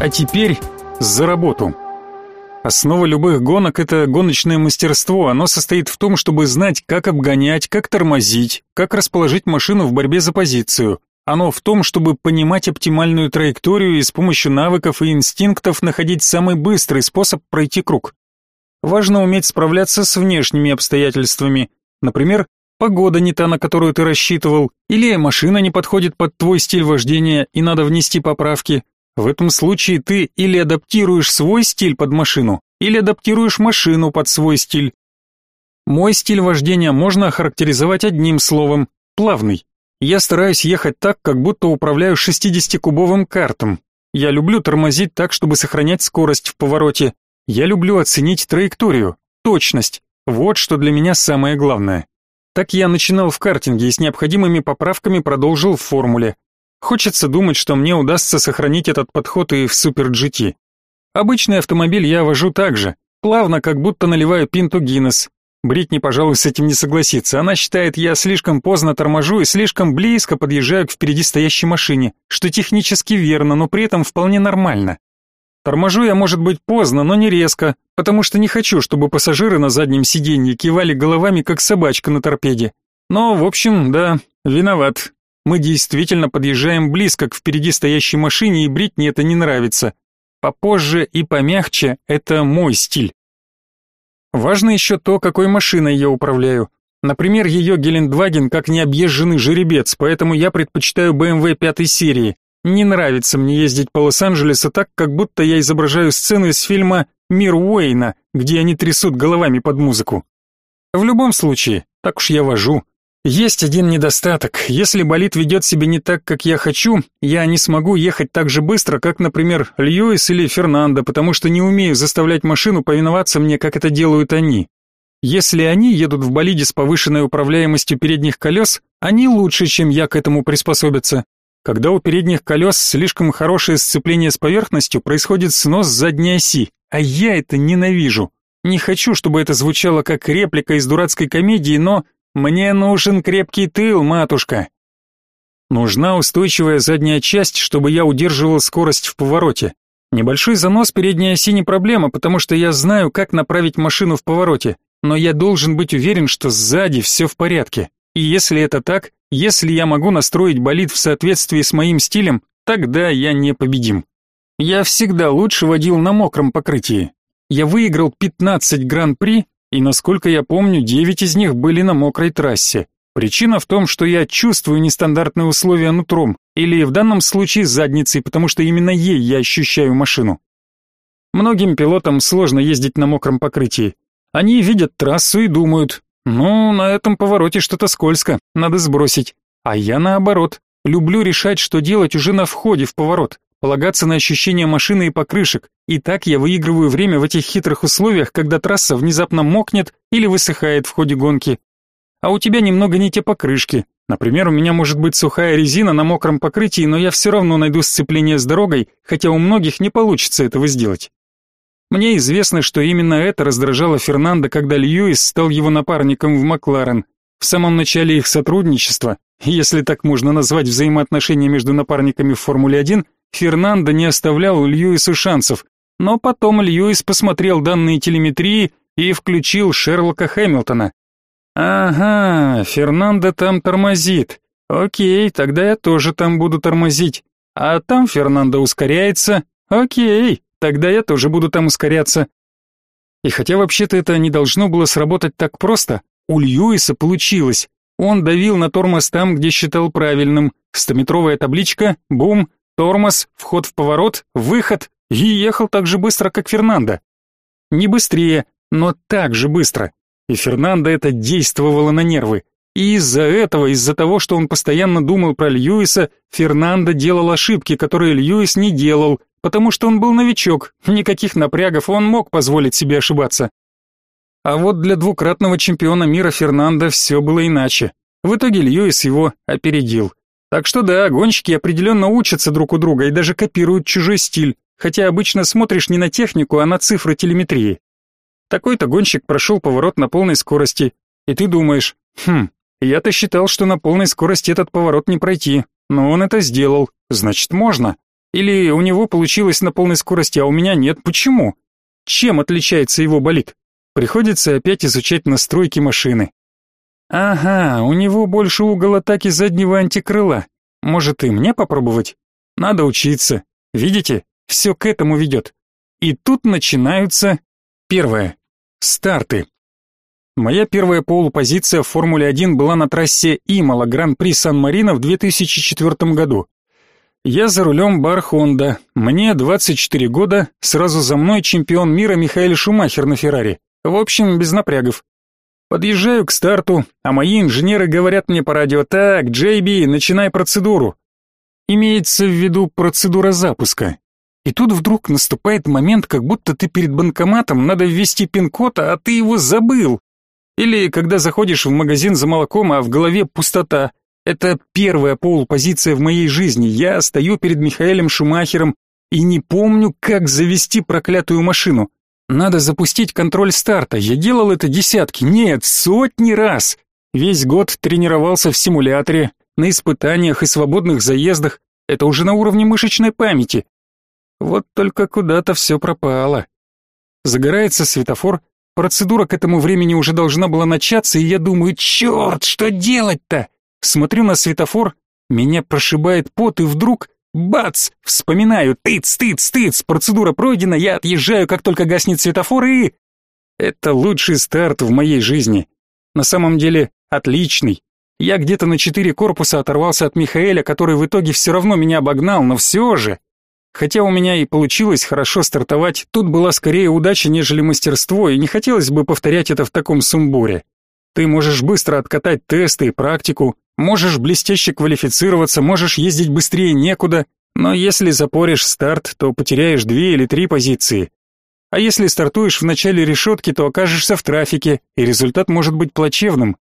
А теперь за работу. Основа любых гонок это гоночное мастерство. Оно состоит в том, чтобы знать, как обгонять, как тормозить, как расположить машину в борьбе за позицию. Оно в том, чтобы понимать оптимальную траекторию и с помощью навыков и инстинктов находить самый быстрый способ пройти круг. Важно уметь справляться с внешними обстоятельствами. Например, погода не та, на которую ты рассчитывал, или машина не подходит под твой стиль вождения и надо внести поправки. В этом случае ты или адаптируешь свой стиль под машину, или адаптируешь машину под свой стиль. Мой стиль вождения можно охарактеризовать одним словом – плавный. Я стараюсь ехать так, как будто управляю 60-кубовым картом. Я люблю тормозить так, чтобы сохранять скорость в повороте. Я люблю оценить траекторию, точность. Вот что для меня самое главное. Так я начинал в картинге и с необходимыми поправками продолжил в формуле. Хочется думать, что мне удастся сохранить этот подход и в Супер GT. Обычный автомобиль я вожу так же, плавно, как будто наливаю пинту Гиннес. Бритни, пожалуй, с этим не согласится. Она считает, я слишком поздно торможу и слишком близко подъезжаю к впереди стоящей машине, что технически верно, но при этом вполне нормально. Торможу я, может быть, поздно, но не резко, потому что не хочу, чтобы пассажиры на заднем сиденье кивали головами, как собачка на торпеде. Но, в общем, да, виноват. Мы действительно подъезжаем близко к впереди стоящей машине, и Бритни это не нравится. Попозже и помягче — это мой стиль. Важно еще то, какой машиной я управляю. Например, ее Гелендваген как необъезженный жеребец, поэтому я предпочитаю BMW пятой серии. Не нравится мне ездить по Лос-Анджелесу так, как будто я изображаю сцену из фильма «Мир Уэйна», где они трясут головами под музыку. В любом случае, так уж я вожу. Есть один недостаток. Если болид ведет себя не так, как я хочу, я не смогу ехать так же быстро, как, например, Льюис или Фернандо, потому что не умею заставлять машину повиноваться мне, как это делают они. Если они едут в болиде с повышенной управляемостью передних колес, они лучше, чем я к этому приспособятся. Когда у передних колес слишком хорошее сцепление с поверхностью, происходит снос задней оси, а я это ненавижу. Не хочу, чтобы это звучало как реплика из дурацкой комедии, но мне нужен крепкий тыл, матушка. Нужна устойчивая задняя часть, чтобы я удерживал скорость в повороте. Небольшой занос передней оси не проблема, потому что я знаю, как направить машину в повороте, но я должен быть уверен, что сзади все в порядке. И если это так, если я могу настроить болид в соответствии с моим стилем, тогда я не победим. Я всегда лучше водил на мокром покрытии. Я выиграл 15 гран-при и, насколько я помню, девять из них были на мокрой трассе. Причина в том, что я чувствую нестандартные условия нутром, или в данном случае задницей, потому что именно ей я ощущаю машину. Многим пилотам сложно ездить на мокром покрытии. Они видят трассу и думают, ну, на этом повороте что-то скользко, надо сбросить. А я наоборот, люблю решать, что делать уже на входе в поворот полагаться на ощущения машины и покрышек, и так я выигрываю время в этих хитрых условиях, когда трасса внезапно мокнет или высыхает в ходе гонки. А у тебя немного не те покрышки. Например, у меня может быть сухая резина на мокром покрытии, но я все равно найду сцепление с дорогой, хотя у многих не получится этого сделать. Мне известно, что именно это раздражало Фернандо, когда Льюис стал его напарником в Макларен. В самом начале их сотрудничества, если так можно назвать взаимоотношения между напарниками в Формуле-1, Фернандо не оставлял Льюису шансов, но потом Льюис посмотрел данные телеметрии и включил Шерлока Хэмилтона. Ага, Фернандо там тормозит. Окей, тогда я тоже там буду тормозить. А там Фернандо ускоряется. Окей, тогда я тоже буду там ускоряться. И хотя вообще-то это не должно было сработать так просто, у Льюиса получилось. Он давил на тормоз там, где считал правильным. Стометровая табличка, бум, Тормоз, вход в поворот, выход, и ехал так же быстро, как Фернандо. Не быстрее, но так же быстро. И Фернандо это действовало на нервы. И из-за этого, из-за того, что он постоянно думал про Льюиса, Фернандо делал ошибки, которые Льюис не делал, потому что он был новичок, никаких напрягов, он мог позволить себе ошибаться. А вот для двукратного чемпиона мира Фернандо все было иначе. В итоге Льюис его опередил. Так что да, гонщики определенно учатся друг у друга и даже копируют чужой стиль, хотя обычно смотришь не на технику, а на цифры телеметрии. Такой-то гонщик прошел поворот на полной скорости, и ты думаешь, хм, я-то считал, что на полной скорости этот поворот не пройти, но он это сделал, значит можно. Или у него получилось на полной скорости, а у меня нет. Почему? Чем отличается его болид? Приходится опять изучать настройки машины. Ага, у него больше угол атаки заднего антикрыла. Может и мне попробовать? Надо учиться. Видите, все к этому ведет. И тут начинаются... Первое. Старты. Моя первая полупозиция в Формуле-1 была на трассе Имала Гран-при Сан-Марино в 2004 году. Я за рулем бар Honda. Мне 24 года, сразу за мной чемпион мира Михаил Шумахер на Феррари. В общем, без напрягов. Подъезжаю к старту, а мои инженеры говорят мне по радио: "Так, JB, начинай процедуру". Имеется в виду процедура запуска. И тут вдруг наступает момент, как будто ты перед банкоматом, надо ввести пин-код, а ты его забыл. Или когда заходишь в магазин за молоком, а в голове пустота. Это первая полупозиция в моей жизни. Я стою перед Михаэлем Шумахером и не помню, как завести проклятую машину. Надо запустить контроль старта. Я делал это десятки, нет, сотни раз. Весь год тренировался в симуляторе, на испытаниях и свободных заездах. Это уже на уровне мышечной памяти. Вот только куда-то все пропало. Загорается светофор, процедура к этому времени уже должна была начаться, и я думаю, черт, что делать-то? Смотрю на светофор, меня прошибает пот, и вдруг, бац, вспоминаю, тыц, тыц, тыц, процедура пройдена, я отъезжаю, как только гаснет светофор, и... Это лучший старт в моей жизни. На самом деле, отличный. Я где-то на четыре корпуса оторвался от Михаэля, который в итоге все равно меня обогнал, но все же... Хотя у меня и получилось хорошо стартовать, тут была скорее удача, нежели мастерство, и не хотелось бы повторять это в таком сумбуре. Ты можешь быстро откатать тесты и практику, можешь блестяще квалифицироваться, можешь ездить быстрее некуда, но если запоришь старт, то потеряешь две или три позиции. А если стартуешь в начале решетки, то окажешься в трафике, и результат может быть плачевным.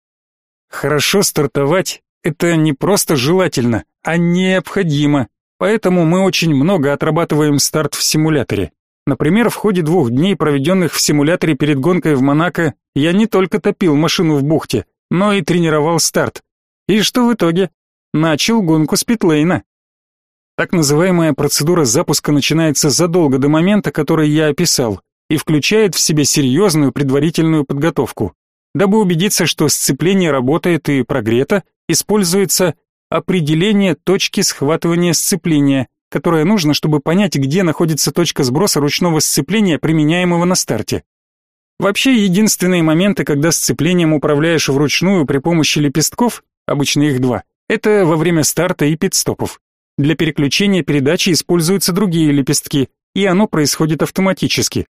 Хорошо стартовать – это не просто желательно, а необходимо. Поэтому мы очень много отрабатываем старт в симуляторе. Например, в ходе двух дней, проведенных в симуляторе перед гонкой в Монако, я не только топил машину в бухте, но и тренировал старт. И что в итоге? Начал гонку с питлейна. Так называемая процедура запуска начинается задолго до момента, который я описал, и включает в себя серьезную предварительную подготовку. Дабы убедиться, что сцепление работает и прогрето, используется определение точки схватывания сцепления, которое нужно, чтобы понять, где находится точка сброса ручного сцепления, применяемого на старте. Вообще, единственные моменты, когда сцеплением управляешь вручную при помощи лепестков, обычно их два, это во время старта и пит-стопов. Для переключения передачи используются другие лепестки, и оно происходит автоматически.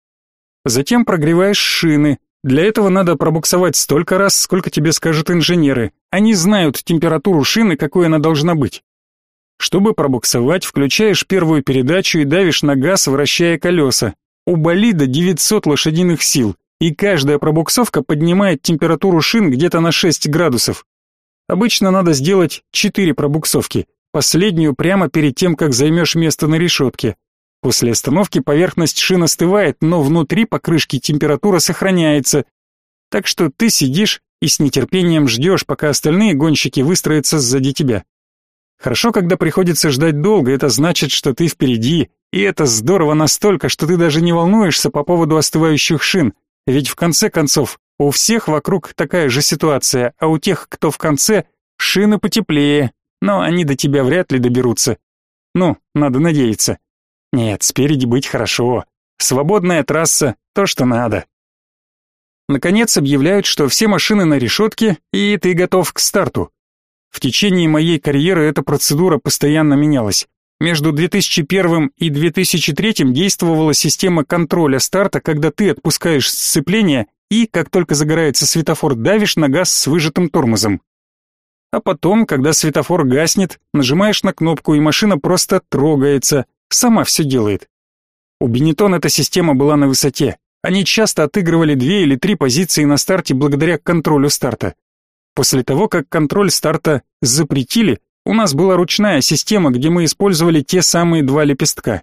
Затем прогреваешь шины, для этого надо пробуксовать столько раз, сколько тебе скажут инженеры. Они знают температуру шины, какой она должна быть. Чтобы пробуксовать, включаешь первую передачу и давишь на газ, вращая колеса. У болида 900 лошадиных сил, и каждая пробуксовка поднимает температуру шин где-то на 6 градусов. Обычно надо сделать 4 пробуксовки, последнюю прямо перед тем, как займешь место на решетке. После остановки поверхность шин остывает, но внутри покрышки температура сохраняется. Так что ты сидишь и с нетерпением ждешь, пока остальные гонщики выстроятся сзади тебя. Хорошо, когда приходится ждать долго, это значит, что ты впереди, и это здорово настолько, что ты даже не волнуешься по поводу остывающих шин, ведь в конце концов у всех вокруг такая же ситуация, а у тех, кто в конце, шины потеплее, но они до тебя вряд ли доберутся. Ну, надо надеяться. Нет, спереди быть хорошо. Свободная трасса — то, что надо. Наконец объявляют, что все машины на решетке, и ты готов к старту. В течение моей карьеры эта процедура постоянно менялась. Между 2001 и 2003 действовала система контроля старта, когда ты отпускаешь сцепление и, как только загорается светофор, давишь на газ с выжатым тормозом. А потом, когда светофор гаснет, нажимаешь на кнопку, и машина просто трогается, Сама все делает. У Бенетон эта система была на высоте. Они часто отыгрывали две или три позиции на старте благодаря контролю старта. После того, как контроль старта запретили, у нас была ручная система, где мы использовали те самые два лепестка.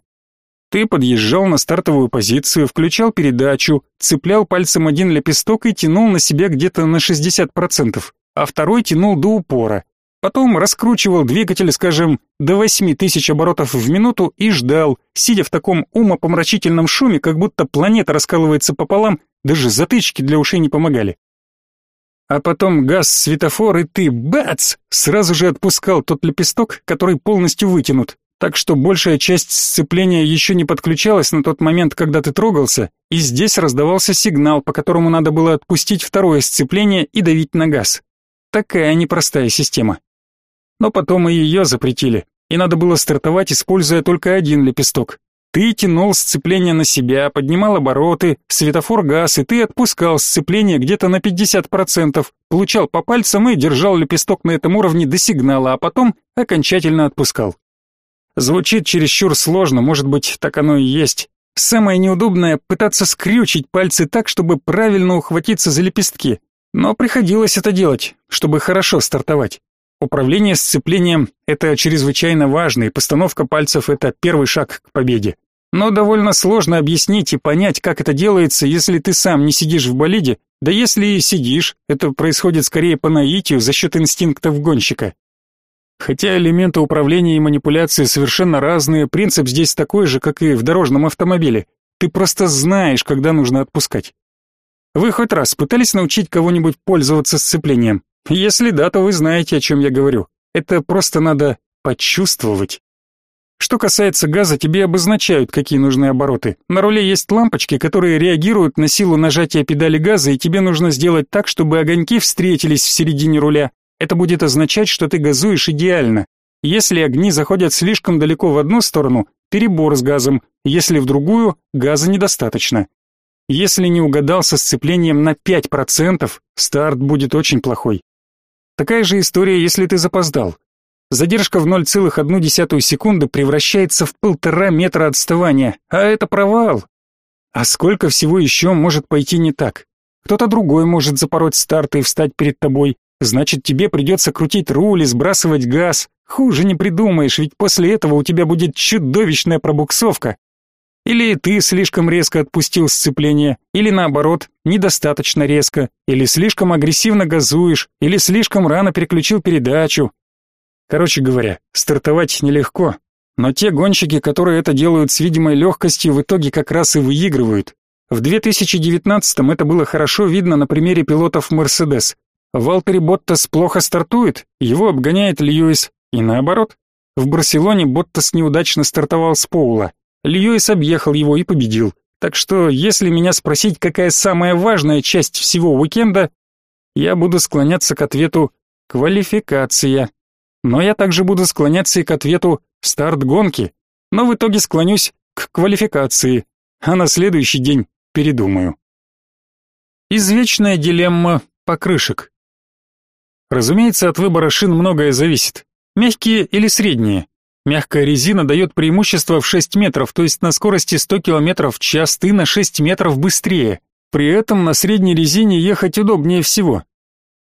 Ты подъезжал на стартовую позицию, включал передачу, цеплял пальцем один лепесток и тянул на себя где-то на 60%, а второй тянул до упора. Потом раскручивал двигатель, скажем, до 8000 оборотов в минуту и ждал, сидя в таком умопомрачительном шуме, как будто планета раскалывается пополам, даже затычки для ушей не помогали. А потом газ, светофор, и ты, бац, сразу же отпускал тот лепесток, который полностью вытянут, так что большая часть сцепления еще не подключалась на тот момент, когда ты трогался, и здесь раздавался сигнал, по которому надо было отпустить второе сцепление и давить на газ. Такая непростая система. Но потом и ее запретили, и надо было стартовать, используя только один лепесток. Ты тянул сцепление на себя, поднимал обороты, светофор газ, и ты отпускал сцепление где-то на 50%, получал по пальцам и держал лепесток на этом уровне до сигнала, а потом окончательно отпускал. Звучит чересчур сложно, может быть, так оно и есть. Самое неудобное — пытаться скрючить пальцы так, чтобы правильно ухватиться за лепестки. Но приходилось это делать, чтобы хорошо стартовать. Управление сцеплением — это чрезвычайно важно, и постановка пальцев — это первый шаг к победе. Но довольно сложно объяснить и понять, как это делается, если ты сам не сидишь в болиде, да если и сидишь, это происходит скорее по наитию за счет инстинктов гонщика. Хотя элементы управления и манипуляции совершенно разные, принцип здесь такой же, как и в дорожном автомобиле. Ты просто знаешь, когда нужно отпускать. Вы хоть раз пытались научить кого-нибудь пользоваться сцеплением? Если да, то вы знаете, о чем я говорю. Это просто надо почувствовать. Что касается газа, тебе обозначают, какие нужны обороты. На руле есть лампочки, которые реагируют на силу нажатия педали газа, и тебе нужно сделать так, чтобы огоньки встретились в середине руля, это будет означать, что ты газуешь идеально. Если огни заходят слишком далеко в одну сторону, перебор с газом, если в другую, газа недостаточно. Если не угадал со сцеплением на 5%, старт будет очень плохой. Такая же история, если ты запоздал. Задержка в 0,1 секунды превращается в полтора метра отставания, а это провал. А сколько всего еще может пойти не так? Кто-то другой может запороть старт и встать перед тобой, Значит, тебе придется крутить руль и сбрасывать газ. Хуже не придумаешь, ведь после этого у тебя будет чудовищная пробуксовка. Или ты слишком резко отпустил сцепление, или наоборот, недостаточно резко, или слишком агрессивно газуешь, или слишком рано переключил передачу. Короче говоря, стартовать нелегко, но те гонщики, которые это делают с видимой легкостью, в итоге как раз и выигрывают. В 2019-м это было хорошо видно на примере пилотов Mercedes. Валтери Боттас плохо стартует, его обгоняет Льюис, и наоборот. В Барселоне Боттас неудачно стартовал с Поула. Льюис объехал его и победил. Так что, если меня спросить, какая самая важная часть всего уикенда, я буду склоняться к ответу «квалификация». Но я также буду склоняться и к ответу «старт гонки». Но в итоге склонюсь к квалификации, а на следующий день передумаю. Извечная дилемма покрышек. Разумеется, от выбора шин многое зависит. Мягкие или средние. Мягкая резина дает преимущество в 6 метров, то есть на скорости 100 км в час ты на 6 метров быстрее. При этом на средней резине ехать удобнее всего.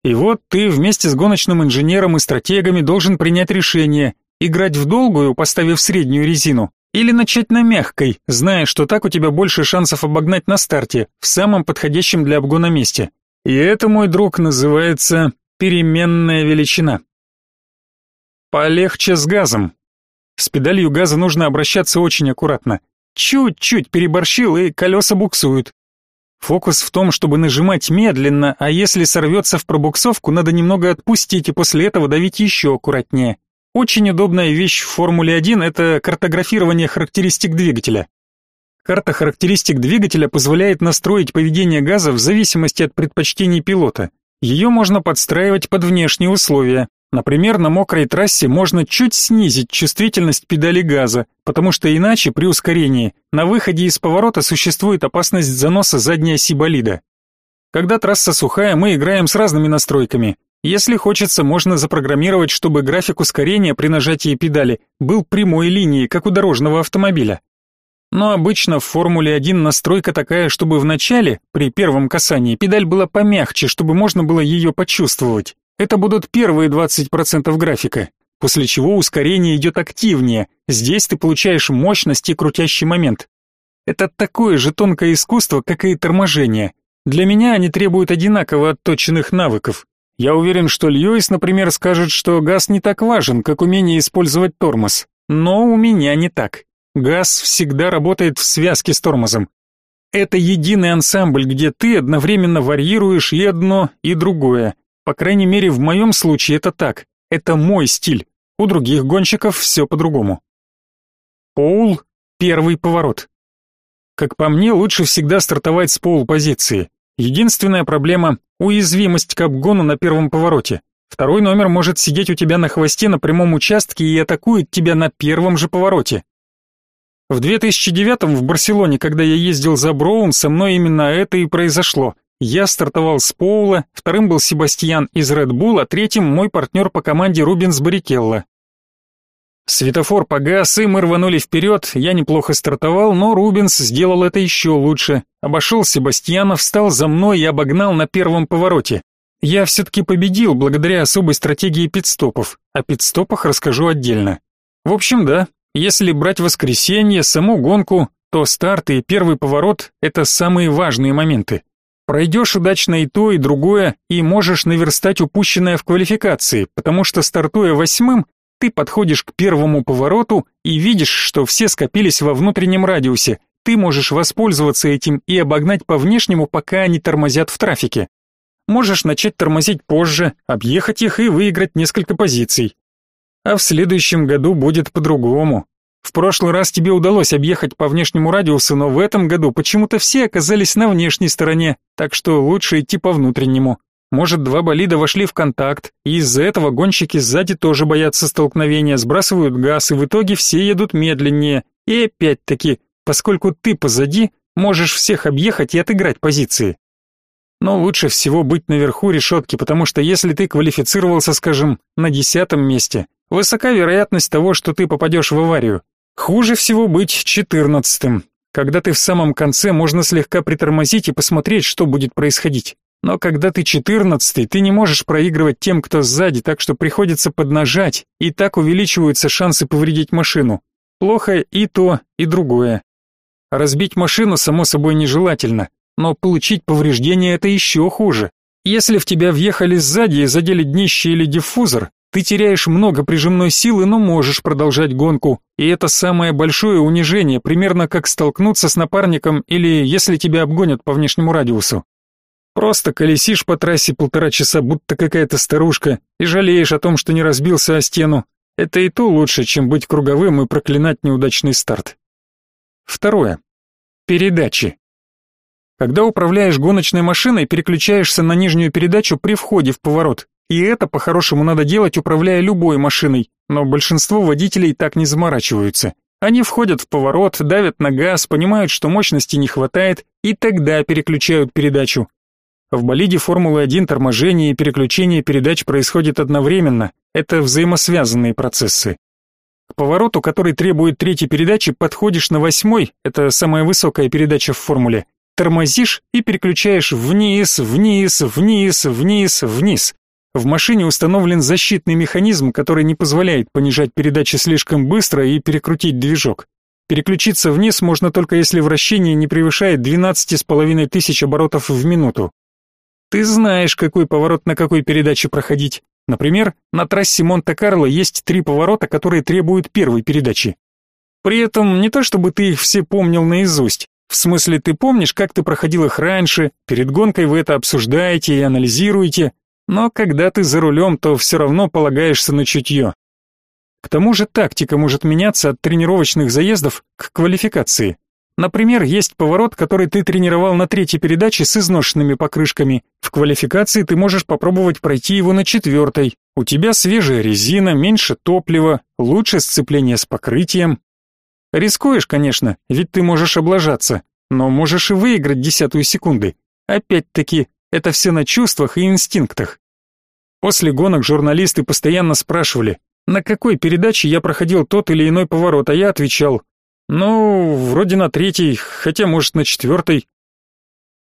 И вот ты вместе с гоночным инженером и стратегами должен принять решение, играть в долгую, поставив среднюю резину, или начать на мягкой, зная, что так у тебя больше шансов обогнать на старте, в самом подходящем для обгона месте. И это, мой друг, называется Переменная величина. Полегче с газом. С педалью газа нужно обращаться очень аккуратно. Чуть-чуть переборщил, и колеса буксуют. Фокус в том, чтобы нажимать медленно, а если сорвется в пробуксовку, надо немного отпустить и после этого давить еще аккуратнее. Очень удобная вещь в Формуле-1 – это картографирование характеристик двигателя. Карта характеристик двигателя позволяет настроить поведение газа в зависимости от предпочтений пилота. Ее можно подстраивать под внешние условия. Например, на мокрой трассе можно чуть снизить чувствительность педали газа, потому что иначе при ускорении на выходе из поворота существует опасность заноса задней оси болида. Когда трасса сухая, мы играем с разными настройками. Если хочется, можно запрограммировать, чтобы график ускорения при нажатии педали был прямой линией, как у дорожного автомобиля. Но обычно в Формуле-1 настройка такая, чтобы в начале, при первом касании, педаль была помягче, чтобы можно было ее почувствовать. Это будут первые 20% графика, после чего ускорение идет активнее. Здесь ты получаешь мощность и крутящий момент. Это такое же тонкое искусство, как и торможение. Для меня они требуют одинаково отточенных навыков. Я уверен, что Льюис, например, скажет, что газ не так важен, как умение использовать тормоз. Но у меня не так. Газ всегда работает в связке с тормозом. Это единый ансамбль, где ты одновременно варьируешь и одно, и другое. По крайней мере, в моем случае это так. Это мой стиль. У других гонщиков все по-другому. Поул — первый поворот. Как по мне, лучше всегда стартовать с поул-позиции. Единственная проблема — уязвимость к обгону на первом повороте. Второй номер может сидеть у тебя на хвосте на прямом участке и атакует тебя на первом же повороте. В 2009 в Барселоне, когда я ездил за Броун, со мной именно это и произошло. Я стартовал с Поула, вторым был Себастьян из Red Bull, а третьим мой партнер по команде Рубенс Баррикелло. Светофор погас, и мы рванули вперед, я неплохо стартовал, но Рубенс сделал это еще лучше. Обошел Себастьяна, встал за мной и обогнал на первом повороте. Я все-таки победил благодаря особой стратегии пидстопов, о пидстопах расскажу отдельно. В общем, да, если брать воскресенье, саму гонку, то старт и первый поворот – это самые важные моменты. Пройдешь удачно и то, и другое, и можешь наверстать упущенное в квалификации, потому что стартуя восьмым, ты подходишь к первому повороту и видишь, что все скопились во внутреннем радиусе. Ты можешь воспользоваться этим и обогнать по внешнему, пока они тормозят в трафике. Можешь начать тормозить позже, объехать их и выиграть несколько позиций. А в следующем году будет по-другому. В прошлый раз тебе удалось объехать по внешнему радиусу, но в этом году почему-то все оказались на внешней стороне, так что лучше идти по внутреннему. Может, два болида вошли в контакт, и из-за этого гонщики сзади тоже боятся столкновения, сбрасывают газ, и в итоге все едут медленнее. И опять-таки, поскольку ты позади, можешь всех объехать и отыграть позиции. Но лучше всего быть наверху решетки, потому что если ты квалифицировался, скажем, на десятом месте, Высока вероятность того, что ты попадешь в аварию. Хуже всего быть четырнадцатым. Когда ты в самом конце, можно слегка притормозить и посмотреть, что будет происходить. Но когда ты четырнадцатый, ты не можешь проигрывать тем, кто сзади, так что приходится поднажать, и так увеличиваются шансы повредить машину. Плохо и то, и другое. Разбить машину, само собой, нежелательно, но получить повреждение это еще хуже. Если в тебя въехали сзади и задели днище или диффузор, ты теряешь много прижимной силы, но можешь продолжать гонку, и это самое большое унижение, примерно как столкнуться с напарником или если тебя обгонят по внешнему радиусу. Просто колесишь по трассе полтора часа, будто какая-то старушка, и жалеешь о том, что не разбился о стену. Это и то лучше, чем быть круговым и проклинать неудачный старт. Второе. Передачи. Когда управляешь гоночной машиной, переключаешься на нижнюю передачу при входе в поворот. И это по-хорошему надо делать, управляя любой машиной, но большинство водителей так не заморачиваются. Они входят в поворот, давят на газ, понимают, что мощности не хватает, и тогда переключают передачу. В болиде Формулы-1 торможение и переключение передач происходит одновременно. Это взаимосвязанные процессы. К повороту, который требует третьей передачи, подходишь на восьмой, это самая высокая передача в формуле, тормозишь и переключаешь вниз, вниз, вниз, вниз, вниз. В машине установлен защитный механизм, который не позволяет понижать передачи слишком быстро и перекрутить движок. Переключиться вниз можно только если вращение не превышает 12,5 тысяч оборотов в минуту. Ты знаешь, какой поворот на какой передаче проходить. Например, на трассе Монте-Карло есть три поворота, которые требуют первой передачи. При этом не то чтобы ты их все помнил наизусть. В смысле, ты помнишь, как ты проходил их раньше, перед гонкой вы это обсуждаете и анализируете, но когда ты за рулем, то все равно полагаешься на чутье. К тому же тактика может меняться от тренировочных заездов к квалификации. Например, есть поворот, который ты тренировал на третьей передаче с изношенными покрышками. В квалификации ты можешь попробовать пройти его на четвертой. У тебя свежая резина, меньше топлива, лучше сцепление с покрытием. Рискуешь, конечно, ведь ты можешь облажаться, но можешь и выиграть десятую секунды. Опять-таки, это все на чувствах и инстинктах. После гонок журналисты постоянно спрашивали, на какой передаче я проходил тот или иной поворот, а я отвечал, ну, вроде на третьей, хотя, может, на четвертой.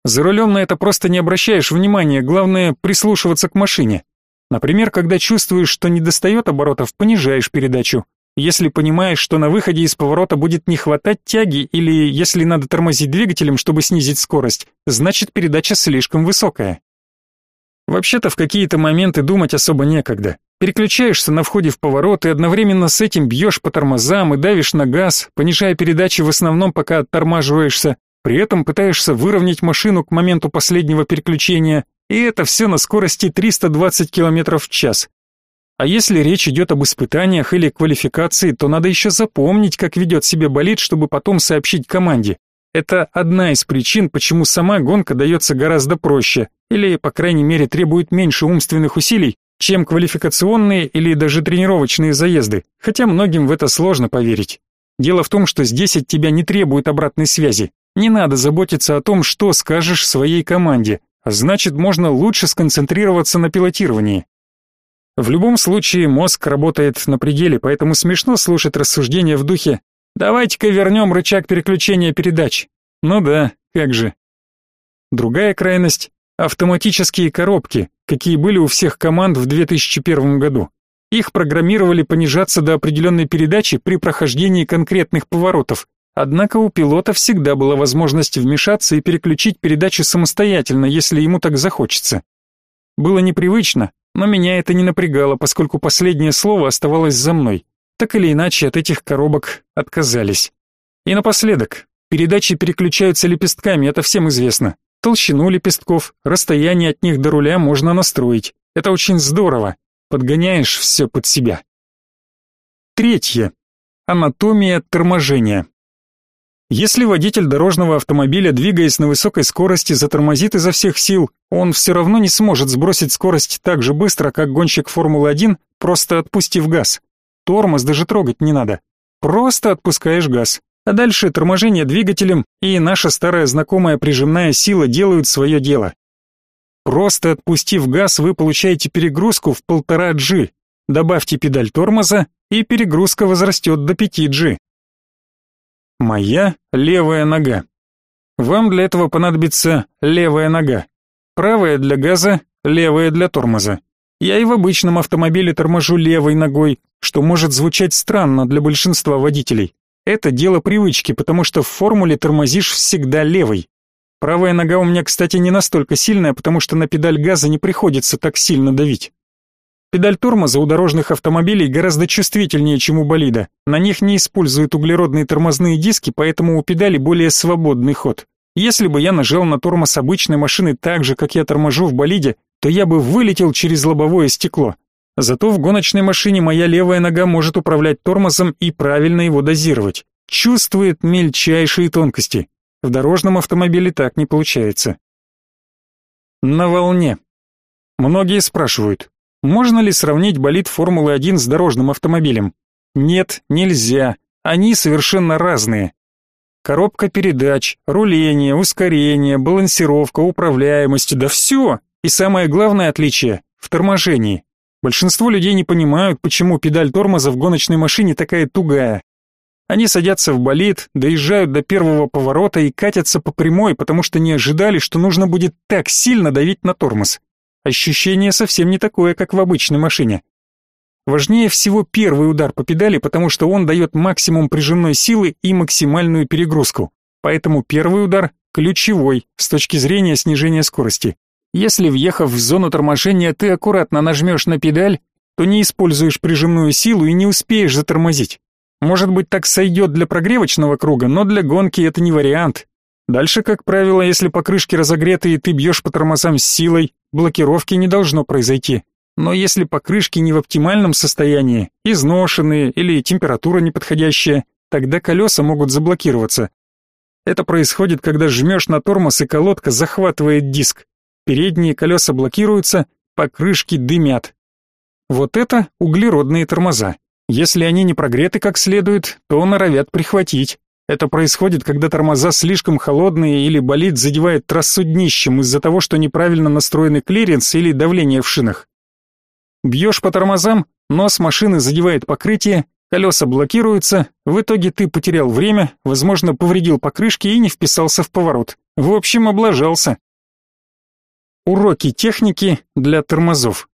За рулем на это просто не обращаешь внимания, главное прислушиваться к машине. Например, когда чувствуешь, что не достает оборотов, понижаешь передачу. Если понимаешь, что на выходе из поворота будет не хватать тяги или если надо тормозить двигателем, чтобы снизить скорость, значит передача слишком высокая. Вообще-то в какие-то моменты думать особо некогда. Переключаешься на входе в поворот и одновременно с этим бьешь по тормозам и давишь на газ, понижая передачи в основном, пока оттормаживаешься, при этом пытаешься выровнять машину к моменту последнего переключения, и это все на скорости 320 км в час. А если речь идет об испытаниях или квалификации, то надо еще запомнить, как ведет себя болид, чтобы потом сообщить команде. Это одна из причин, почему сама гонка дается гораздо проще, или, по крайней мере, требует меньше умственных усилий, чем квалификационные или даже тренировочные заезды, хотя многим в это сложно поверить. Дело в том, что здесь от тебя не требуют обратной связи. Не надо заботиться о том, что скажешь своей команде, а значит, можно лучше сконцентрироваться на пилотировании. В любом случае, мозг работает на пределе, поэтому смешно слушать рассуждения в духе «давайте-ка вернем рычаг переключения передач». Ну да, как же. Другая крайность — автоматические коробки, какие были у всех команд в 2001 году. Их программировали понижаться до определенной передачи при прохождении конкретных поворотов, однако у пилота всегда была возможность вмешаться и переключить передачу самостоятельно, если ему так захочется. Было непривычно, но меня это не напрягало, поскольку последнее слово оставалось за мной. Так или иначе, от этих коробок отказались. И напоследок, передачи переключаются лепестками, это всем известно. Толщину лепестков, расстояние от них до руля можно настроить. Это очень здорово. Подгоняешь все под себя. Третье. Анатомия торможения. Если водитель дорожного автомобиля, двигаясь на высокой скорости, затормозит изо всех сил, он все равно не сможет сбросить скорость так же быстро, как гонщик Формулы-1, просто отпустив газ. Тормоз даже трогать не надо. Просто отпускаешь газ. А дальше торможение двигателем и наша старая знакомая прижимная сила делают свое дело. Просто отпустив газ, вы получаете перегрузку в полтора G. Добавьте педаль тормоза, и перегрузка возрастет до 5 G. Моя левая нога. Вам для этого понадобится левая нога. Правая для газа, левая для тормоза. Я и в обычном автомобиле торможу левой ногой, что может звучать странно для большинства водителей. Это дело привычки, потому что в формуле тормозишь всегда левой. Правая нога у меня, кстати, не настолько сильная, потому что на педаль газа не приходится так сильно давить. Педаль тормоза у дорожных автомобилей гораздо чувствительнее, чем у болида. На них не используют углеродные тормозные диски, поэтому у педали более свободный ход. Если бы я нажал на тормоз обычной машины так же, как я торможу в болиде, то я бы вылетел через лобовое стекло. Зато в гоночной машине моя левая нога может управлять тормозом и правильно его дозировать. Чувствует мельчайшие тонкости. В дорожном автомобиле так не получается. На волне. Многие спрашивают, можно ли сравнить болид Формулы-1 с дорожным автомобилем? Нет, нельзя. Они совершенно разные. Коробка передач, руление, ускорение, балансировка, управляемость, да все. И самое главное отличие – в торможении. Большинство людей не понимают, почему педаль тормоза в гоночной машине такая тугая. Они садятся в болид, доезжают до первого поворота и катятся по прямой, потому что не ожидали, что нужно будет так сильно давить на тормоз. Ощущение совсем не такое, как в обычной машине. Важнее всего первый удар по педали, потому что он дает максимум прижимной силы и максимальную перегрузку. Поэтому первый удар ключевой с точки зрения снижения скорости. Если въехав в зону торможения, ты аккуратно нажмешь на педаль, то не используешь прижимную силу и не успеешь затормозить. Может быть, так сойдет для прогревочного круга, но для гонки это не вариант. Дальше, как правило, если покрышки разогреты и ты бьешь по тормозам с силой, блокировки не должно произойти. Но если покрышки не в оптимальном состоянии, изношенные или температура неподходящая, тогда колеса могут заблокироваться. Это происходит, когда жмешь на тормоз и колодка захватывает диск. Передние колеса блокируются, покрышки дымят. Вот это углеродные тормоза. Если они не прогреты как следует, то норовят прихватить. Это происходит, когда тормоза слишком холодные или болид задевает трассу днищем из-за того, что неправильно настроены клиренс или давление в шинах. Бьешь по тормозам, нос машины задевает покрытие, колеса блокируются, в итоге ты потерял время, возможно, повредил покрышки и не вписался в поворот. В общем, облажался. Уроки техники для тормозов.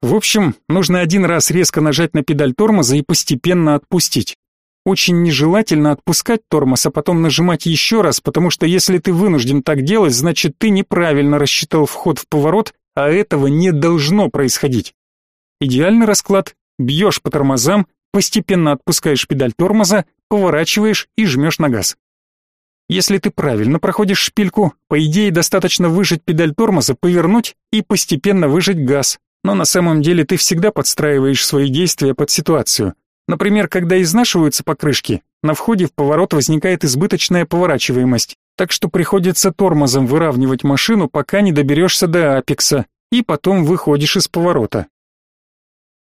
В общем, нужно один раз резко нажать на педаль тормоза и постепенно отпустить. Очень нежелательно отпускать тормоз, а потом нажимать еще раз, потому что если ты вынужден так делать, значит ты неправильно рассчитал вход в поворот а этого не должно происходить. Идеальный расклад – бьешь по тормозам, постепенно отпускаешь педаль тормоза, поворачиваешь и жмешь на газ. Если ты правильно проходишь шпильку, по идее достаточно выжать педаль тормоза, повернуть и постепенно выжать газ. Но на самом деле ты всегда подстраиваешь свои действия под ситуацию. Например, когда изнашиваются покрышки, на входе в поворот возникает избыточная поворачиваемость, так что приходится тормозом выравнивать машину, пока не доберешься до апекса, и потом выходишь из поворота.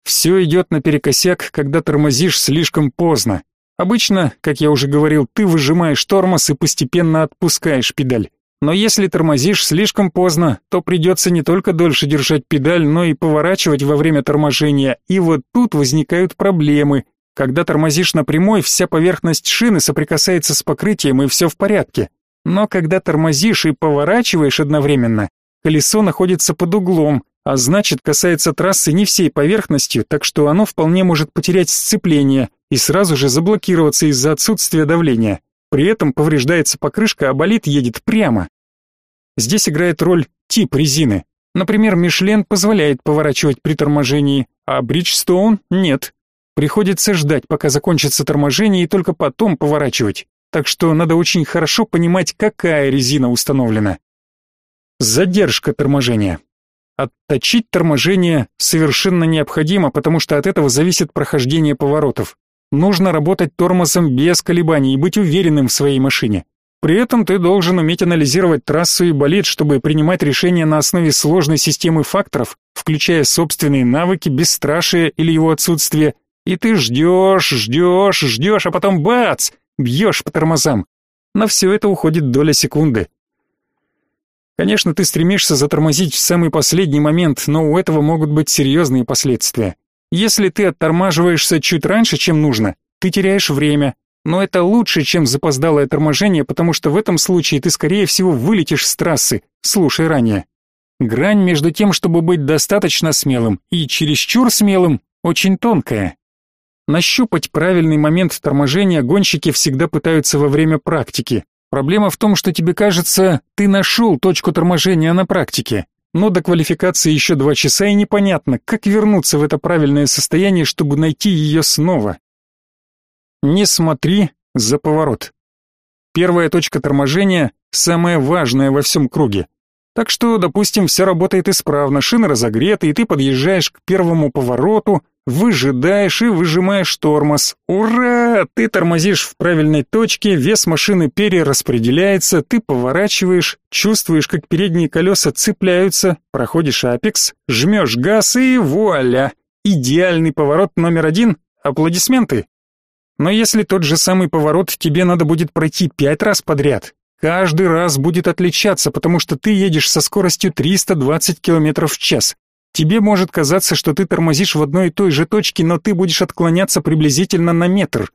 Все идет наперекосяк, когда тормозишь слишком поздно. Обычно, как я уже говорил, ты выжимаешь тормоз и постепенно отпускаешь педаль. Но если тормозишь слишком поздно, то придется не только дольше держать педаль, но и поворачивать во время торможения, и вот тут возникают проблемы. Когда тормозишь на прямой, вся поверхность шины соприкасается с покрытием, и все в порядке. Но когда тормозишь и поворачиваешь одновременно, колесо находится под углом, а значит касается трассы не всей поверхностью, так что оно вполне может потерять сцепление и сразу же заблокироваться из-за отсутствия давления. При этом повреждается покрышка, а болид едет прямо. Здесь играет роль тип резины. Например, Мишлен позволяет поворачивать при торможении, а Бриджстоун нет. Приходится ждать, пока закончится торможение, и только потом поворачивать. Так что надо очень хорошо понимать, какая резина установлена. Задержка торможения. Отточить торможение совершенно необходимо, потому что от этого зависит прохождение поворотов. Нужно работать тормозом без колебаний и быть уверенным в своей машине. При этом ты должен уметь анализировать трассу и болид, чтобы принимать решения на основе сложной системы факторов, включая собственные навыки, бесстрашие или его отсутствие. И ты ждешь, ждешь, ждешь, а потом бац, бьешь по тормозам. На все это уходит доля секунды. Конечно, ты стремишься затормозить в самый последний момент, но у этого могут быть серьезные последствия. Если ты оттормаживаешься чуть раньше, чем нужно, ты теряешь время, но это лучше, чем запоздалое торможение, потому что в этом случае ты скорее всего вылетишь с трассы, слушай ранее. Грань между тем, чтобы быть достаточно смелым и чересчур смелым, очень тонкая. Нащупать правильный момент торможения гонщики всегда пытаются во время практики. Проблема в том, что тебе кажется, ты нашел точку торможения на практике, но до квалификации еще два часа и непонятно, как вернуться в это правильное состояние, чтобы найти ее снова. Не смотри за поворот. Первая точка торможения – самая важная во всем круге. Так что, допустим, все работает исправно, шины разогреты, и ты подъезжаешь к первому повороту, Выжидаешь и выжимаешь тормоз. Ура! Ты тормозишь в правильной точке, вес машины перераспределяется, ты поворачиваешь, чувствуешь, как передние колеса цепляются, проходишь апекс, жмешь газ и вуаля! Идеальный поворот номер один. Аплодисменты. Но если тот же самый поворот тебе надо будет пройти пять раз подряд, каждый раз будет отличаться, потому что ты едешь со скоростью 320 км в час. Тебе может казаться, что ты тормозишь в одной и той же точке, но ты будешь отклоняться приблизительно на метр.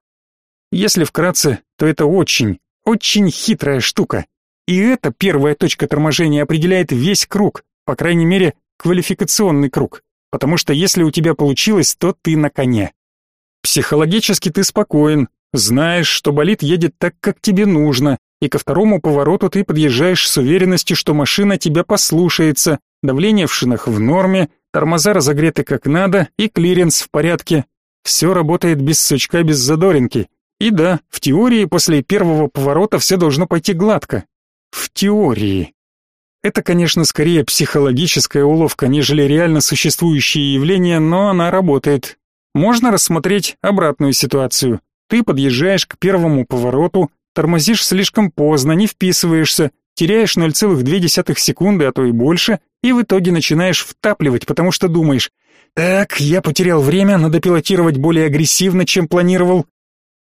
Если вкратце, то это очень, очень хитрая штука. И эта первая точка торможения определяет весь круг, по крайней мере, квалификационный круг. Потому что если у тебя получилось, то ты на коне. Психологически ты спокоен, знаешь, что болид едет так, как тебе нужно, и ко второму повороту ты подъезжаешь с уверенностью, что машина тебя послушается, давление в шинах в норме, тормоза разогреты как надо и клиренс в порядке. Все работает без сучка, без задоринки. И да, в теории после первого поворота все должно пойти гладко. В теории. Это, конечно, скорее психологическая уловка, нежели реально существующее явление, но она работает. Можно рассмотреть обратную ситуацию. Ты подъезжаешь к первому повороту, тормозишь слишком поздно, не вписываешься, теряешь 0,2 секунды, а то и больше, и в итоге начинаешь втапливать, потому что думаешь, так, я потерял время, надо пилотировать более агрессивно, чем планировал.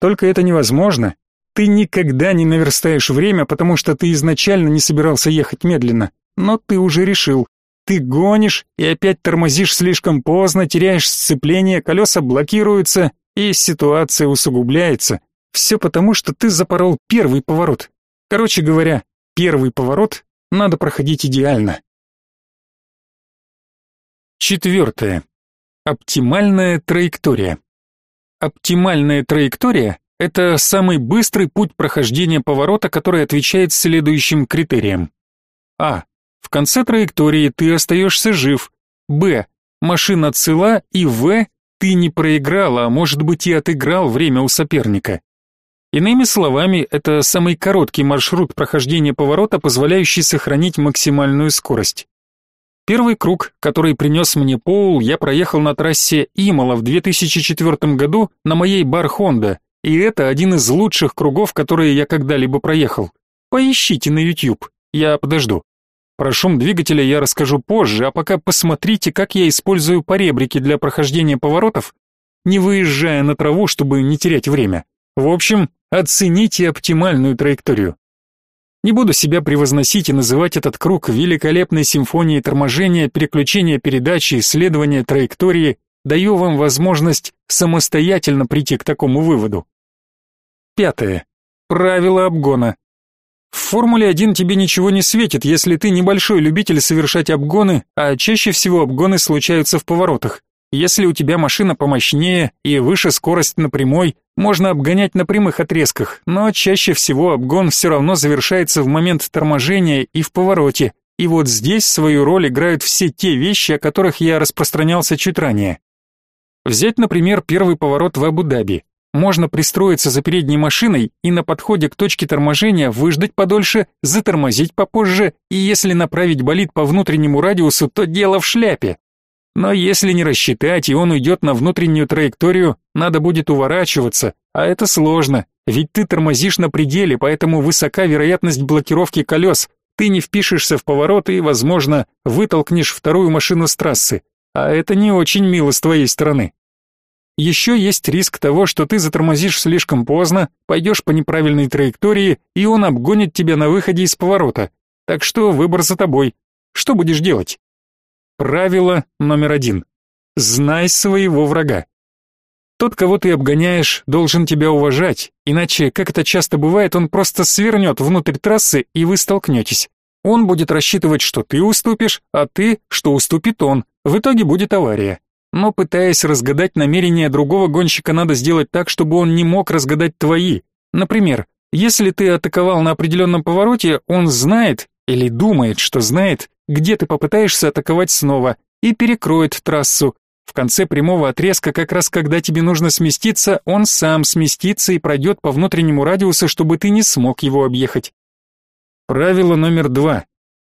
Только это невозможно. Ты никогда не наверстаешь время, потому что ты изначально не собирался ехать медленно, но ты уже решил. Ты гонишь и опять тормозишь слишком поздно, теряешь сцепление, колеса блокируются, и ситуация усугубляется. Все потому, что ты запорол первый поворот. Короче говоря, Первый поворот надо проходить идеально. Четвертое. Оптимальная траектория. Оптимальная траектория – это самый быстрый путь прохождения поворота, который отвечает следующим критериям. А. В конце траектории ты остаешься жив. Б. Машина цела и В. Ты не проиграл, а может быть и отыграл время у соперника. Иными словами, это самый короткий маршрут прохождения поворота, позволяющий сохранить максимальную скорость. Первый круг, который принес мне Поул, я проехал на трассе Имала в 2004 году на моей бар Honda, и это один из лучших кругов, которые я когда-либо проехал. Поищите на YouTube, я подожду. Про шум двигателя я расскажу позже, а пока посмотрите, как я использую поребрики для прохождения поворотов, не выезжая на траву, чтобы не терять время. В общем, оцените оптимальную траекторию. Не буду себя превозносить и называть этот круг великолепной симфонией торможения, переключения передачи, исследования траектории. Даю вам возможность самостоятельно прийти к такому выводу. Пятое. Правило обгона. В Формуле-1 тебе ничего не светит, если ты небольшой любитель совершать обгоны, а чаще всего обгоны случаются в поворотах. Если у тебя машина помощнее и выше скорость на прямой, можно обгонять на прямых отрезках, но чаще всего обгон все равно завершается в момент торможения и в повороте. И вот здесь свою роль играют все те вещи, о которых я распространялся чуть ранее. Взять, например, первый поворот в Абу-Даби. Можно пристроиться за передней машиной и на подходе к точке торможения выждать подольше, затормозить попозже, и если направить болид по внутреннему радиусу, то дело в шляпе. Но если не рассчитать, и он уйдет на внутреннюю траекторию, надо будет уворачиваться, а это сложно, ведь ты тормозишь на пределе, поэтому высока вероятность блокировки колес. Ты не впишешься в поворот и, возможно, вытолкнешь вторую машину с трассы. А это не очень мило с твоей стороны. Еще есть риск того, что ты затормозишь слишком поздно, пойдешь по неправильной траектории, и он обгонит тебя на выходе из поворота. Так что выбор за тобой. Что будешь делать? Правило номер один. Знай своего врага. Тот, кого ты обгоняешь, должен тебя уважать, иначе, как это часто бывает, он просто свернет внутрь трассы, и вы столкнетесь. Он будет рассчитывать, что ты уступишь, а ты, что уступит он. В итоге будет авария. Но пытаясь разгадать намерения другого гонщика, надо сделать так, чтобы он не мог разгадать твои. Например, если ты атаковал на определенном повороте, он знает или думает, что знает, где ты попытаешься атаковать снова, и перекроет трассу. В конце прямого отрезка, как раз когда тебе нужно сместиться, он сам сместится и пройдет по внутреннему радиусу, чтобы ты не смог его объехать. Правило номер два.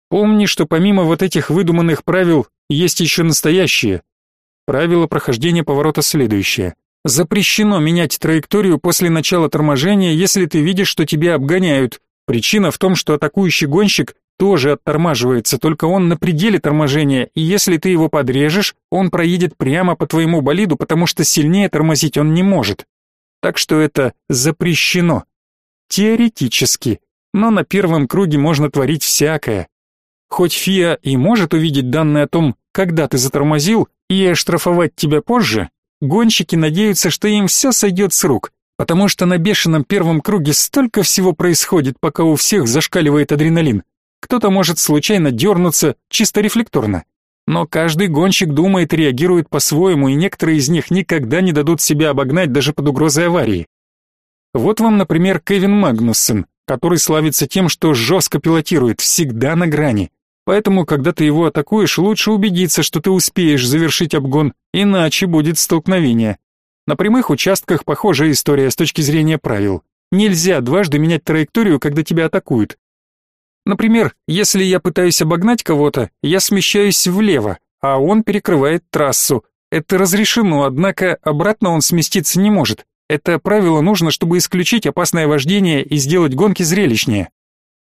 Помни, что помимо вот этих выдуманных правил, есть еще настоящие. Правило прохождения поворота следующее. Запрещено менять траекторию после начала торможения, если ты видишь, что тебя обгоняют. Причина в том, что атакующий гонщик тоже оттормаживается, только он на пределе торможения, и если ты его подрежешь, он проедет прямо по твоему болиду, потому что сильнее тормозить он не может. Так что это запрещено. Теоретически. Но на первом круге можно творить всякое. Хоть ФИА и может увидеть данные о том, когда ты затормозил, и оштрафовать тебя позже, гонщики надеются, что им все сойдет с рук, потому что на бешеном первом круге столько всего происходит, пока у всех зашкаливает адреналин. Кто-то может случайно дернуться, чисто рефлекторно. Но каждый гонщик думает и реагирует по-своему, и некоторые из них никогда не дадут себя обогнать даже под угрозой аварии. Вот вам, например, Кевин Магнуссен, который славится тем, что жестко пилотирует, всегда на грани. Поэтому, когда ты его атакуешь, лучше убедиться, что ты успеешь завершить обгон, иначе будет столкновение. На прямых участках похожая история с точки зрения правил. Нельзя дважды менять траекторию, когда тебя атакуют. Например, если я пытаюсь обогнать кого-то, я смещаюсь влево, а он перекрывает трассу. Это разрешено, однако обратно он сместиться не может. Это правило нужно, чтобы исключить опасное вождение и сделать гонки зрелищнее.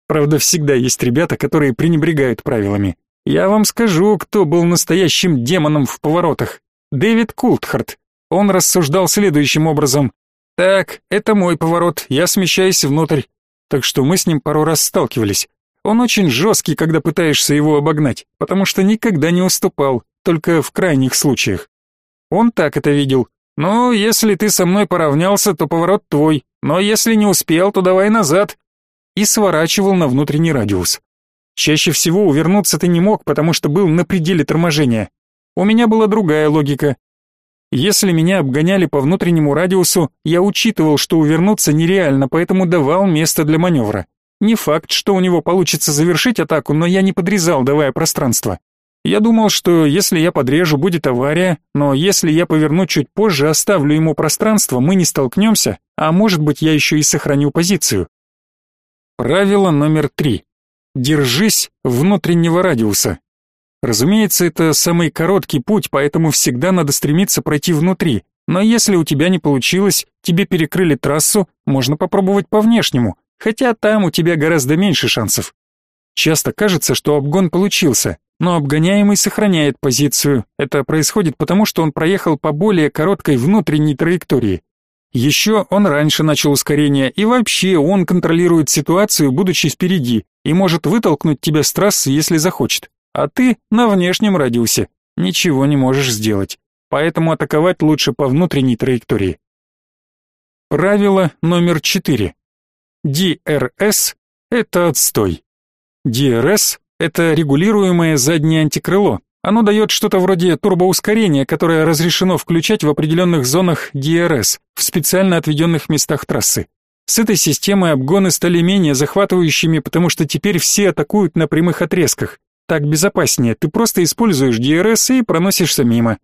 Правда, всегда есть ребята, которые пренебрегают правилами. Я вам скажу, кто был настоящим демоном в поворотах. Дэвид Култхарт. Он рассуждал следующим образом. Так, это мой поворот, я смещаюсь внутрь. Так что мы с ним пару раз сталкивались. Он очень жесткий, когда пытаешься его обогнать, потому что никогда не уступал, только в крайних случаях. Он так это видел. «Ну, если ты со мной поравнялся, то поворот твой, но если не успел, то давай назад». И сворачивал на внутренний радиус. Чаще всего увернуться ты не мог, потому что был на пределе торможения. У меня была другая логика. Если меня обгоняли по внутреннему радиусу, я учитывал, что увернуться нереально, поэтому давал место для маневра. Не факт, что у него получится завершить атаку, но я не подрезал, давая пространство. Я думал, что если я подрежу, будет авария, но если я поверну чуть позже, оставлю ему пространство, мы не столкнемся, а может быть я еще и сохраню позицию. Правило номер три. Держись внутреннего радиуса. Разумеется, это самый короткий путь, поэтому всегда надо стремиться пройти внутри. Но если у тебя не получилось, тебе перекрыли трассу, можно попробовать по внешнему, хотя там у тебя гораздо меньше шансов. Часто кажется, что обгон получился, но обгоняемый сохраняет позицию. Это происходит потому, что он проехал по более короткой внутренней траектории. Еще он раньше начал ускорение, и вообще он контролирует ситуацию, будучи впереди, и может вытолкнуть тебя с трассы, если захочет. А ты на внешнем радиусе. Ничего не можешь сделать. Поэтому атаковать лучше по внутренней траектории. Правило номер 4. DRS – это отстой. DRS – это регулируемое заднее антикрыло. Оно дает что-то вроде турбоускорения, которое разрешено включать в определенных зонах DRS, в специально отведенных местах трассы. С этой системой обгоны стали менее захватывающими, потому что теперь все атакуют на прямых отрезках. Так безопаснее, ты просто используешь DRS и проносишься мимо.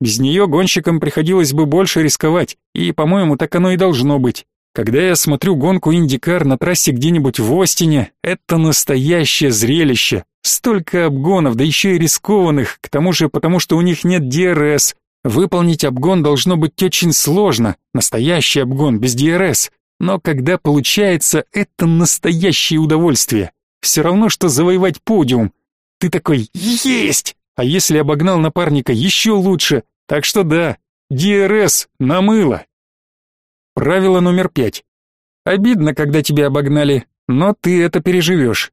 Без нее гонщикам приходилось бы больше рисковать, и, по-моему, так оно и должно быть. Когда я смотрю гонку IndyCar на трассе где-нибудь в Остине, это настоящее зрелище. Столько обгонов, да еще и рискованных, к тому же потому, что у них нет ДРС. Выполнить обгон должно быть очень сложно, настоящий обгон без ДРС. Но когда получается, это настоящее удовольствие. Все равно, что завоевать подиум. Ты такой «Есть!» А если обогнал напарника, еще лучше. Так что да, ДРС на мыло. Правило номер пять. Обидно, когда тебя обогнали, но ты это переживешь.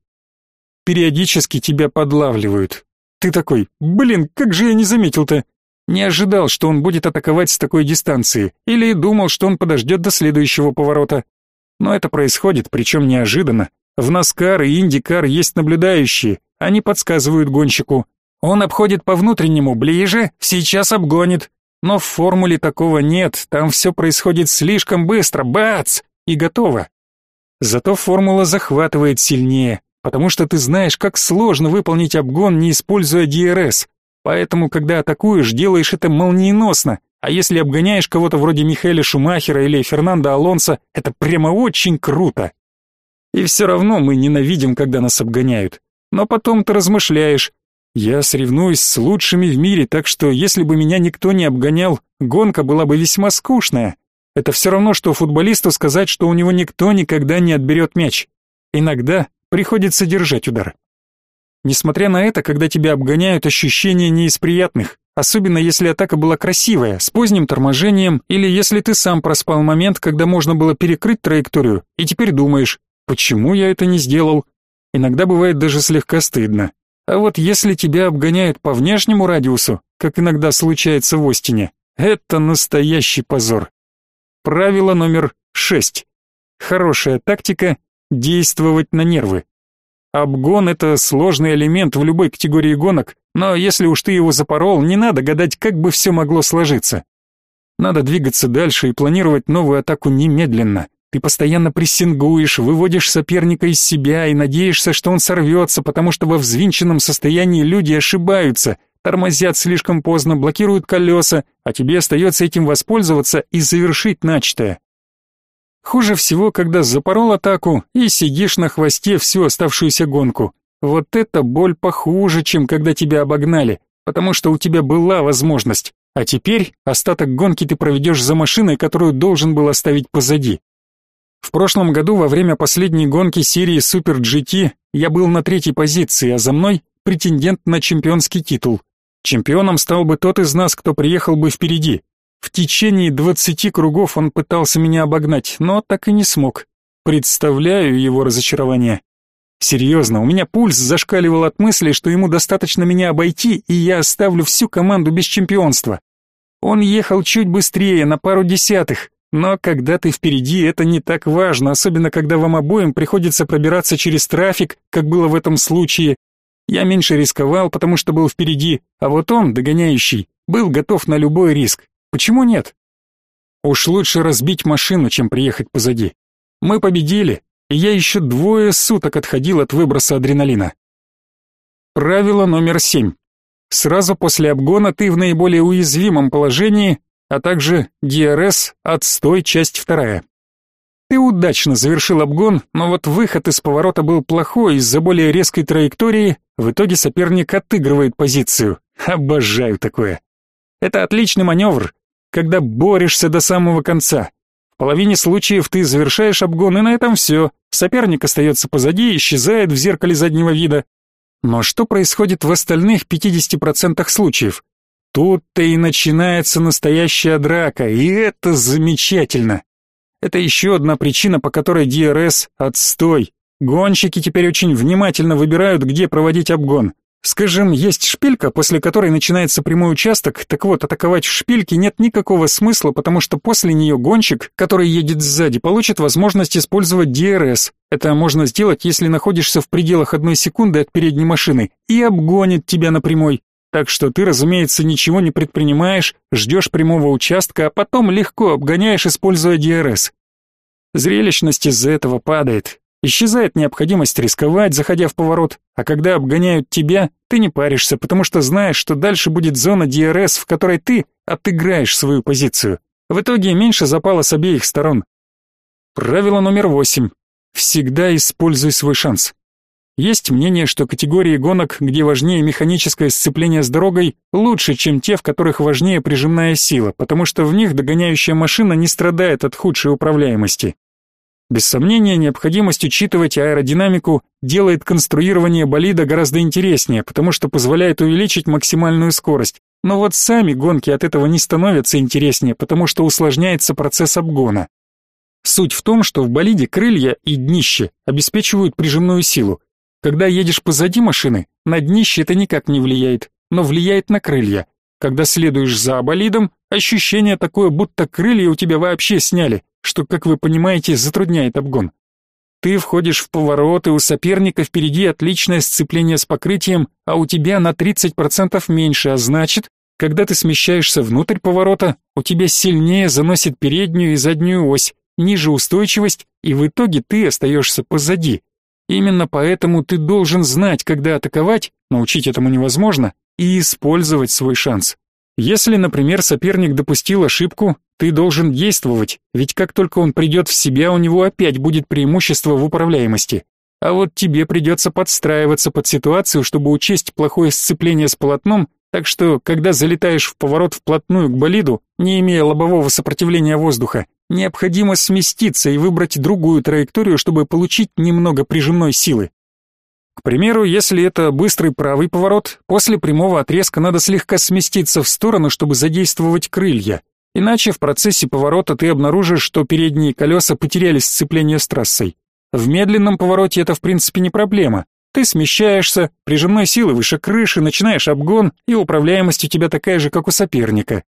Периодически тебя подлавливают. Ты такой, блин, как же я не заметил-то. Не ожидал, что он будет атаковать с такой дистанции, или думал, что он подождет до следующего поворота. Но это происходит, причем неожиданно. В NASCAR и IndyCar есть наблюдающие, они подсказывают гонщику. Он обходит по внутреннему, ближе, сейчас обгонит, но в формуле такого нет, там все происходит слишком быстро, бац, и готово. Зато формула захватывает сильнее, потому что ты знаешь, как сложно выполнить обгон, не используя DRS. Поэтому, когда атакуешь, делаешь это молниеносно, а если обгоняешь кого-то вроде Михаэля Шумахера или Фернандо Алонсо, это прямо очень круто. И все равно мы ненавидим, когда нас обгоняют. Но потом ты размышляешь, я соревнуюсь с лучшими в мире, так что если бы меня никто не обгонял, гонка была бы весьма скучная. Это все равно, что футболисту сказать, что у него никто никогда не отберет мяч. Иногда приходится держать удар. Несмотря на это, когда тебя обгоняют, ощущения не из приятных, особенно если атака была красивая, с поздним торможением, или если ты сам проспал момент, когда можно было перекрыть траекторию, и теперь думаешь, почему я это не сделал. Иногда бывает даже слегка стыдно. А вот если тебя обгоняют по внешнему радиусу, как иногда случается в Остине, это настоящий позор. Правило номер шесть. Хорошая тактика – действовать на нервы. Обгон – это сложный элемент в любой категории гонок, но если уж ты его запорол, не надо гадать, как бы все могло сложиться. Надо двигаться дальше и планировать новую атаку немедленно. Ты постоянно прессингуешь, выводишь соперника из себя и надеешься, что он сорвется, потому что во взвинченном состоянии люди ошибаются, тормозят слишком поздно, блокируют колеса, а тебе остается этим воспользоваться и завершить начатое. Хуже всего, когда запорол атаку и сидишь на хвосте всю оставшуюся гонку. Вот это боль похуже, чем когда тебя обогнали, потому что у тебя была возможность, а теперь остаток гонки ты проведешь за машиной, которую должен был оставить позади. В прошлом году во время последней гонки серии Super GT я был на третьей позиции, а за мной претендент на чемпионский титул. Чемпионом стал бы тот из нас, кто приехал бы впереди. В течение двадцати кругов он пытался меня обогнать, но так и не смог. Представляю его разочарование. Серьезно, у меня пульс зашкаливал от мысли, что ему достаточно меня обойти, и я оставлю всю команду без чемпионства. Он ехал чуть быстрее, на пару десятых, но когда ты впереди, это не так важно, особенно когда вам обоим приходится пробираться через трафик, как было в этом случае. Я меньше рисковал, потому что был впереди, а вот он, догоняющий, был готов на любой риск. Почему нет? Уж лучше разбить машину, чем приехать позади. Мы победили, и я еще двое суток отходил от выброса адреналина. Правило номер семь. Сразу после обгона ты в наиболее уязвимом положении, а также ДРС «Отстой», часть вторая. Ты удачно завершил обгон, но вот выход из поворота был плохой из-за более резкой траектории, в итоге соперник отыгрывает позицию. Обожаю такое. Это отличный маневр, когда борешься до самого конца. В половине случаев ты завершаешь обгон, и на этом все. Соперник остается позади, исчезает в зеркале заднего вида. Но что происходит в остальных 50% случаев? Тут-то и начинается настоящая драка, и это замечательно. Это еще одна причина, по которой DRS – отстой. Гонщики теперь очень внимательно выбирают, где проводить обгон. Скажем, есть шпилька, после которой начинается прямой участок, так вот, атаковать в шпильке нет никакого смысла, потому что после нее гонщик, который едет сзади, получит возможность использовать DRS. Это можно сделать, если находишься в пределах одной секунды от передней машины, и обгонит тебя на прямой. Так что ты, разумеется, ничего не предпринимаешь, ждешь прямого участка, а потом легко обгоняешь, используя DRS. Зрелищность из-за этого падает, Исчезает необходимость рисковать, заходя в поворот, а когда обгоняют тебя, ты не паришься, потому что знаешь, что дальше будет зона DRS, в которой ты отыграешь свою позицию. В итоге меньше запала с обеих сторон. Правило номер восемь. Всегда используй свой шанс. Есть мнение, что категории гонок, где важнее механическое сцепление с дорогой, лучше, чем те, в которых важнее прижимная сила, потому что в них догоняющая машина не страдает от худшей управляемости. Без сомнения, необходимость учитывать аэродинамику делает конструирование болида гораздо интереснее, потому что позволяет увеличить максимальную скорость. Но вот сами гонки от этого не становятся интереснее, потому что усложняется процесс обгона. Суть в том, что в болиде крылья и днище обеспечивают прижимную силу. Когда едешь позади машины, на днище это никак не влияет, но влияет на крылья. Когда следуешь за болидом, ощущение такое, будто крылья у тебя вообще сняли, что, как вы понимаете, затрудняет обгон. Ты входишь в поворот, и у соперника впереди отличное сцепление с покрытием, а у тебя на 30% меньше, а значит, когда ты смещаешься внутрь поворота, у тебя сильнее заносит переднюю и заднюю ось, ниже устойчивость, и в итоге ты остаешься позади. Именно поэтому ты должен знать, когда атаковать, научить этому невозможно, и использовать свой шанс. Если, например, соперник допустил ошибку, ты должен действовать, ведь как только он придет в себя, у него опять будет преимущество в управляемости. А вот тебе придется подстраиваться под ситуацию, чтобы учесть плохое сцепление с полотном, так что, когда залетаешь в поворот вплотную к болиду, не имея лобового сопротивления воздуха, необходимо сместиться и выбрать другую траекторию, чтобы получить немного прижимной силы. К примеру, если это быстрый правый поворот, после прямого отрезка надо слегка сместиться в сторону, чтобы задействовать крылья. Иначе в процессе поворота ты обнаружишь, что передние колеса потеряли сцепление с трассой. В медленном повороте это в принципе не проблема. Ты смещаешься, прижимной силы выше крыши, начинаешь обгон, и управляемость у тебя такая же, как у соперника.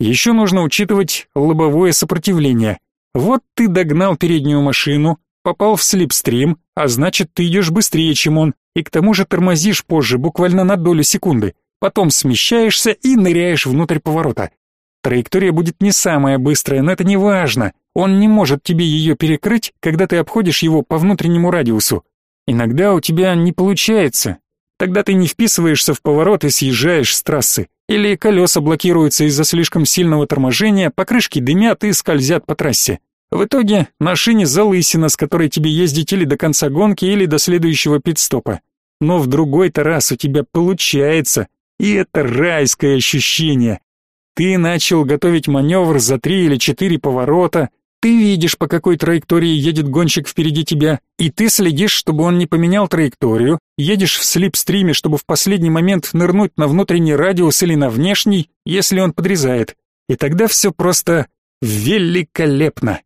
Еще нужно учитывать лобовое сопротивление. Вот ты догнал переднюю машину, попал в слипстрим, а значит, ты идешь быстрее, чем он, и к тому же тормозишь позже, буквально на долю секунды. Потом смещаешься и ныряешь внутрь поворота. Траектория будет не самая быстрая, но это не важно. Он не может тебе ее перекрыть, когда ты обходишь его по внутреннему радиусу. Иногда у тебя не получается. Тогда ты не вписываешься в поворот и съезжаешь с трассы. Или колеса блокируются из-за слишком сильного торможения, покрышки дымят и скользят по трассе. В итоге на шине залысина, с которой тебе ездить или до конца гонки, или до следующего пит-стопа. Но в другой-то раз у тебя получается, и это райское ощущение. Ты начал готовить маневр за три или четыре поворота, ты видишь, по какой траектории едет гонщик впереди тебя, и ты следишь, чтобы он не поменял траекторию, едешь в слипстриме, чтобы в последний момент нырнуть на внутренний радиус или на внешний, если он подрезает. И тогда все просто великолепно.